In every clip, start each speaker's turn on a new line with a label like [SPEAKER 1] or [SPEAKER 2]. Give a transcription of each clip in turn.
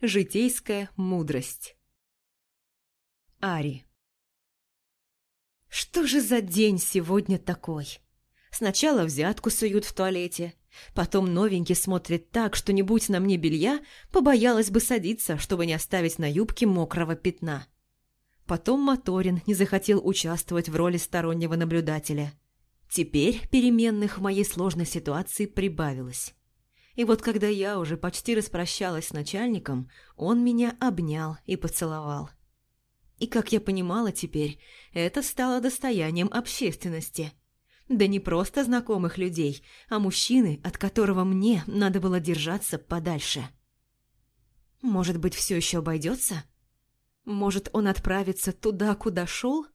[SPEAKER 1] Житейская мудрость. Ари. Что же за день сегодня такой? Сначала взятку суют в туалете, потом новенький смотрит так, что не будь на мне белья, побоялась бы садиться, чтобы не оставить на юбке мокрого пятна. Потом Моторин не захотел участвовать в роли стороннего наблюдателя. Теперь переменных в моей сложной ситуации прибавилось. И вот когда я уже почти распрощалась с начальником, он меня обнял и поцеловал. И, как я понимала теперь, это стало достоянием общественности. Да не просто знакомых людей, а мужчины, от которого мне надо было держаться подальше. Может быть, все еще обойдется? Может, он отправится туда, куда шел?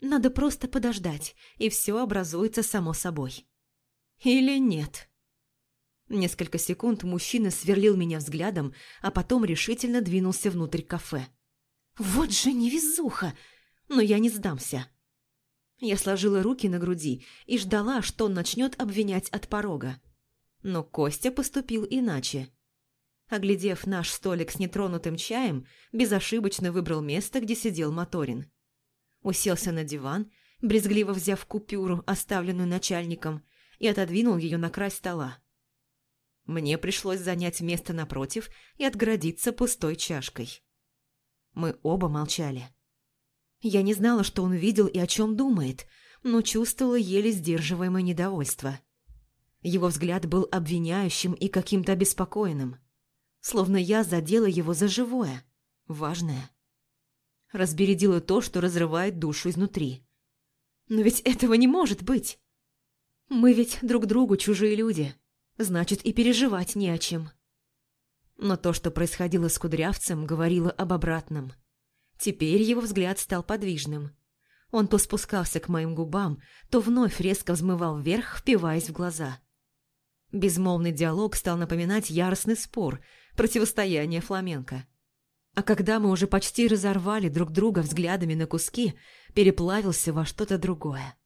[SPEAKER 1] Надо просто подождать, и все образуется само собой. Или нет? Несколько секунд мужчина сверлил меня взглядом, а потом решительно двинулся внутрь кафе. Вот же невезуха! Но я не сдамся. Я сложила руки на груди и ждала, что он начнет обвинять от порога. Но Костя поступил иначе. Оглядев наш столик с нетронутым чаем, безошибочно выбрал место, где сидел Моторин. Уселся на диван, брезгливо взяв купюру, оставленную начальником, и отодвинул ее на край стола. Мне пришлось занять место напротив и отгородиться пустой чашкой. Мы оба молчали. Я не знала, что он видел и о чем думает, но чувствовала еле сдерживаемое недовольство. Его взгляд был обвиняющим и каким-то обеспокоенным словно я задела его за живое, важное. Разбередила то, что разрывает душу изнутри. Но ведь этого не может быть. Мы ведь друг другу чужие люди, значит и переживать не о чем. Но то, что происходило с Кудрявцем, говорило об обратном. Теперь его взгляд стал подвижным. Он то спускался к моим губам, то вновь резко взмывал вверх, впиваясь в глаза. Безмолвный диалог стал напоминать яростный спор, противостояние фламенко. А когда мы уже почти разорвали друг друга взглядами на куски, переплавился во что-то другое.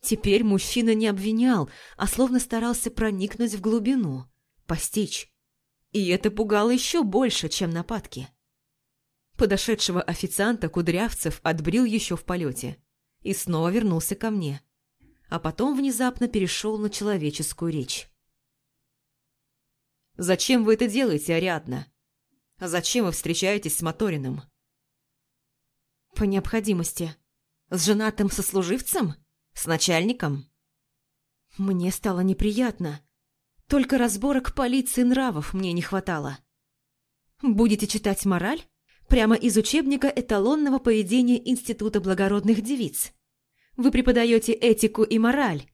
[SPEAKER 1] Теперь мужчина не обвинял, а словно старался проникнуть в глубину, постичь. И это пугало еще больше, чем нападки. Подошедшего официанта Кудрявцев отбрил еще в полете и снова вернулся ко мне, а потом внезапно перешел на человеческую речь. Зачем вы это делаете, Ариадна? Зачем вы встречаетесь с Моториным? По необходимости. С женатым сослуживцем? С начальником? Мне стало неприятно. Только разборок полиции нравов мне не хватало. Будете читать мораль? Прямо из учебника эталонного поведения Института благородных девиц. Вы преподаете этику и мораль.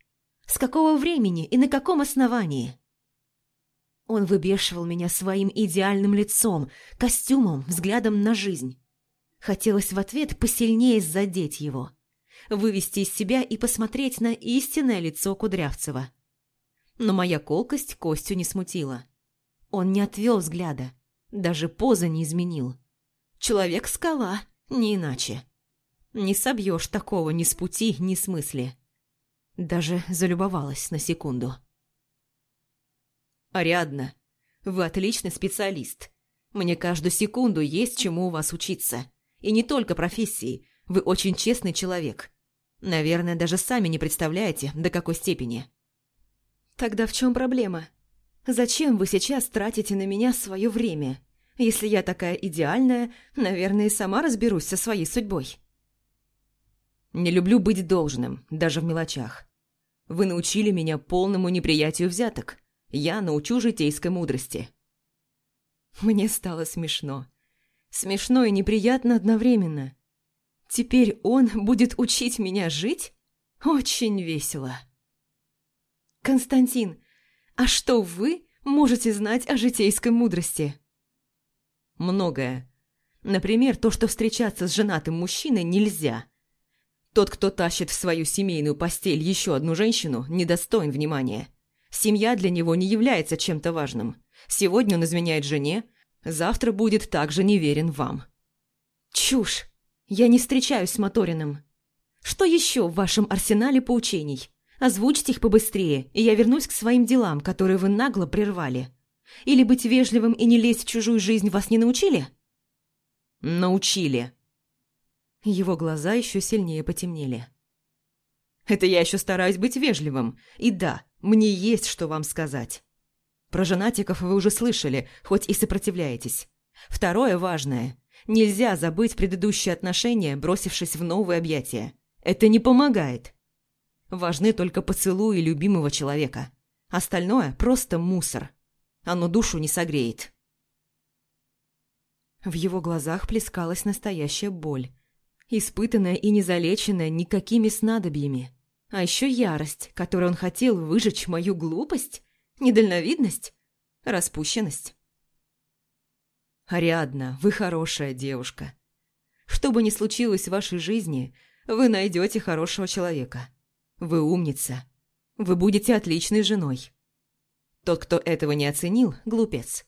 [SPEAKER 1] С какого времени и на каком основании? Он выбешивал меня своим идеальным лицом, костюмом, взглядом на жизнь. Хотелось в ответ посильнее задеть его, вывести из себя и посмотреть на истинное лицо Кудрявцева. Но моя колкость Костю не смутила. Он не отвел взгляда, даже поза не изменил. Человек-скала, не иначе. Не собьешь такого ни с пути, ни с мысли. Даже залюбовалась на секунду. «Ариадна, вы отличный специалист. Мне каждую секунду есть чему у вас учиться. И не только профессии, вы очень честный человек. Наверное, даже сами не представляете, до какой степени». «Тогда в чем проблема? Зачем вы сейчас тратите на меня свое время? Если я такая идеальная, наверное, и сама разберусь со своей судьбой».
[SPEAKER 2] «Не люблю быть должным, даже в мелочах. Вы научили меня полному неприятию взяток. Я научу житейской мудрости».
[SPEAKER 1] Мне стало смешно. Смешно и неприятно одновременно. Теперь он будет учить меня жить? Очень весело. Константин, а что вы можете знать о житейской мудрости?
[SPEAKER 2] Многое. Например, то, что встречаться с женатым мужчиной нельзя. Тот, кто тащит в свою семейную постель еще одну женщину, недостоин внимания. Семья для него не является чем-то важным. Сегодня он изменяет жене, завтра будет также неверен вам.
[SPEAKER 1] Чушь! Я не встречаюсь с Моториным. Что еще в вашем арсенале поучений? Озвучьте их побыстрее, и я вернусь к своим делам, которые вы нагло прервали. Или быть вежливым и не лезть в чужую жизнь вас не научили?»
[SPEAKER 2] «Научили».
[SPEAKER 1] Его глаза еще сильнее потемнели.
[SPEAKER 2] «Это я еще стараюсь быть вежливым. И да, мне есть что вам сказать. Про женатиков вы уже слышали, хоть и сопротивляетесь. Второе важное. Нельзя забыть предыдущие отношения, бросившись в новые объятия. Это не помогает. Важны только поцелуи любимого человека. Остальное – просто мусор. Оно душу не согреет.
[SPEAKER 1] В его глазах плескалась настоящая боль. Испытанная и незалеченная никакими снадобьями. А еще ярость, которой он хотел выжечь мою глупость, недальновидность, распущенность.
[SPEAKER 2] «Ариадна, вы хорошая девушка. Что бы ни случилось в вашей жизни, вы найдете хорошего человека. Вы умница. Вы будете отличной женой. Тот, кто этого не оценил, глупец.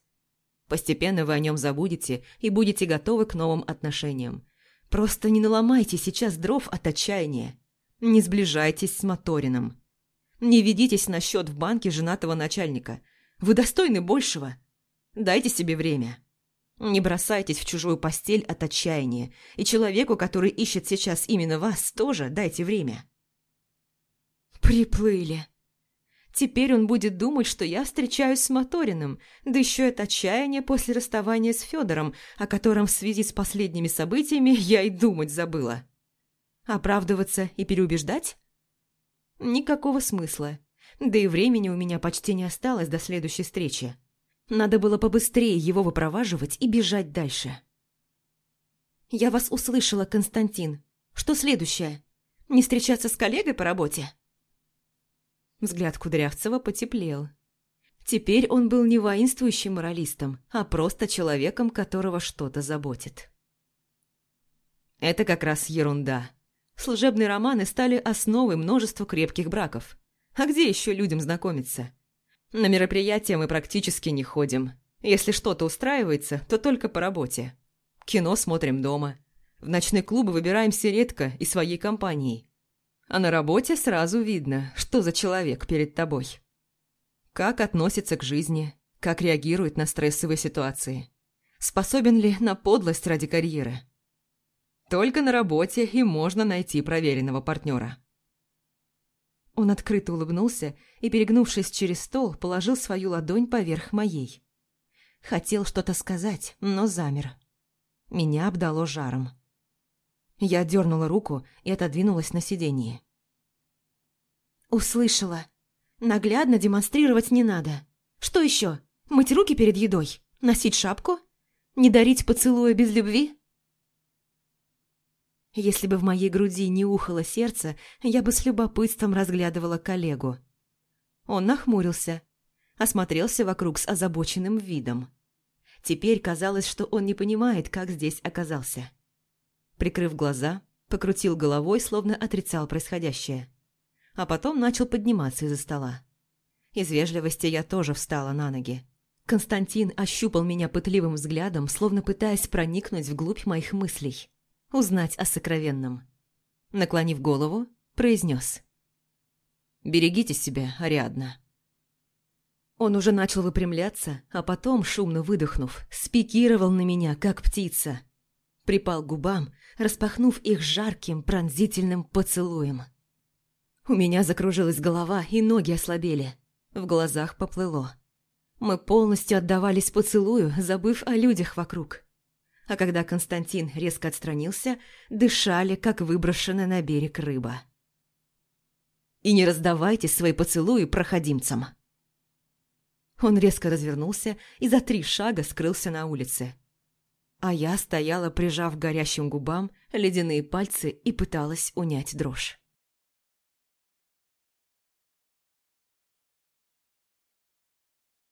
[SPEAKER 2] Постепенно вы о нем забудете и будете готовы к новым отношениям. Просто не наломайте сейчас дров от отчаяния. Не сближайтесь с Моторином. Не ведитесь на счет в банке женатого начальника. Вы достойны большего. Дайте себе время. Не бросайтесь в чужую постель от отчаяния, и человеку, который ищет сейчас именно вас, тоже дайте время.
[SPEAKER 1] Приплыли. Теперь он будет думать, что я встречаюсь с Моториным, да еще это отчаяние после расставания с Федором, о котором в связи с последними событиями я и думать забыла. Оправдываться и переубеждать? Никакого смысла. Да и времени у меня почти не осталось до следующей встречи. Надо было побыстрее его выпроваживать и бежать дальше. «Я вас услышала, Константин. Что следующее? Не встречаться с коллегой по работе?» Взгляд Кудрявцева потеплел. Теперь он был не воинствующим моралистом, а просто человеком, которого что-то заботит.
[SPEAKER 2] Это как раз ерунда. Служебные романы стали основой множества крепких браков. А где еще людям знакомиться? На мероприятия мы практически не ходим. Если что-то устраивается, то только по работе. Кино смотрим дома. В ночные клубы выбираемся редко и своей компанией. А на работе сразу видно, что за человек перед тобой. Как относится к жизни, как реагирует на стрессовые ситуации. Способен ли на подлость ради карьеры. Только на работе и можно найти проверенного партнера.
[SPEAKER 1] Он открыто улыбнулся и, перегнувшись через стол, положил свою ладонь поверх моей. Хотел что-то сказать, но замер. Меня обдало жаром. Я дернула руку и отодвинулась на сиденье. «Услышала. Наглядно демонстрировать не надо. Что еще? Мыть руки перед едой? Носить шапку? Не дарить поцелуя без любви?» Если бы в моей груди не ухало сердце, я бы с любопытством разглядывала коллегу. Он нахмурился, осмотрелся вокруг с озабоченным видом. Теперь казалось, что он не понимает, как здесь оказался. Прикрыв глаза, покрутил головой, словно отрицал происходящее. А потом начал подниматься из-за стола. Из вежливости я тоже встала на ноги. Константин ощупал меня пытливым взглядом, словно пытаясь проникнуть вглубь моих мыслей узнать о сокровенном. Наклонив голову, произнес.
[SPEAKER 2] «Берегите себя, Ариадна».
[SPEAKER 1] Он уже начал выпрямляться, а потом, шумно выдохнув, спикировал на меня, как птица. Припал к губам, распахнув их жарким, пронзительным поцелуем. У меня закружилась голова, и ноги ослабели. В глазах поплыло. Мы полностью отдавались поцелую, забыв о людях вокруг а когда Константин резко отстранился, дышали, как выброшенная на берег рыба. «И не раздавайте свои поцелуи проходимцам!» Он резко развернулся и за три шага скрылся на улице. А я стояла, прижав горящим губам ледяные пальцы и пыталась унять дрожь.